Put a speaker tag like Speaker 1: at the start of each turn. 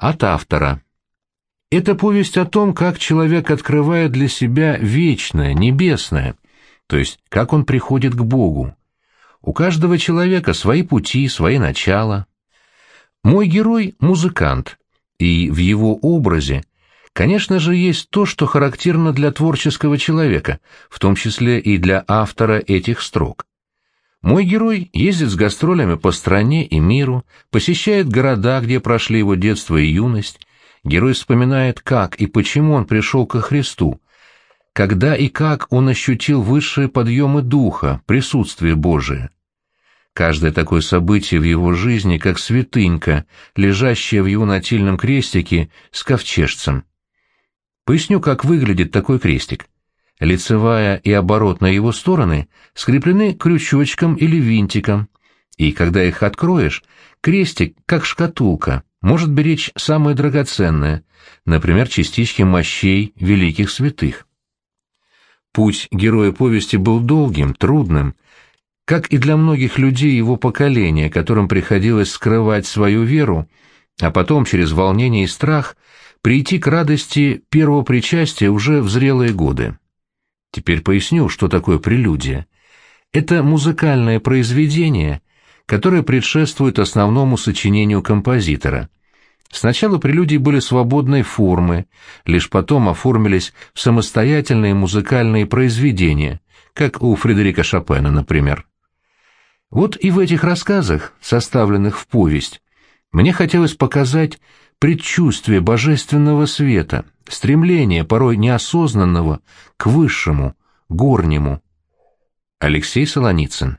Speaker 1: От автора. Это повесть о том, как человек открывает для себя вечное, небесное, то есть как он приходит к Богу. У каждого человека свои пути, свои начала. Мой герой — музыкант, и в его образе, конечно же, есть то, что характерно для творческого человека, в том числе и для автора этих строк. Мой герой ездит с гастролями по стране и миру, посещает города, где прошли его детство и юность. Герой вспоминает, как и почему он пришел ко Христу, когда и как он ощутил высшие подъемы духа, присутствие Божие. Каждое такое событие в его жизни, как святынька, лежащая в его нательном крестике с ковчежцем. Поясню, как выглядит такой крестик лицевая и оборотная его стороны скреплены крючочком или винтиком, и когда их откроешь, крестик, как шкатулка, может беречь самое драгоценное, например, частички мощей великих святых. Путь героя повести был долгим, трудным, как и для многих людей его поколения, которым приходилось скрывать свою веру, а потом через волнение и страх прийти к радости первого причастия уже в зрелые годы. Теперь поясню, что такое прелюдия. Это музыкальное произведение, которое предшествует основному сочинению композитора. Сначала прелюдии были свободной формы, лишь потом оформились в самостоятельные музыкальные произведения, как у Фредерика Шопена, например. Вот и в этих рассказах, составленных в повесть, мне хотелось показать предчувствие божественного света, стремление, порой неосознанного, к высшему, горнему. Алексей Солоницын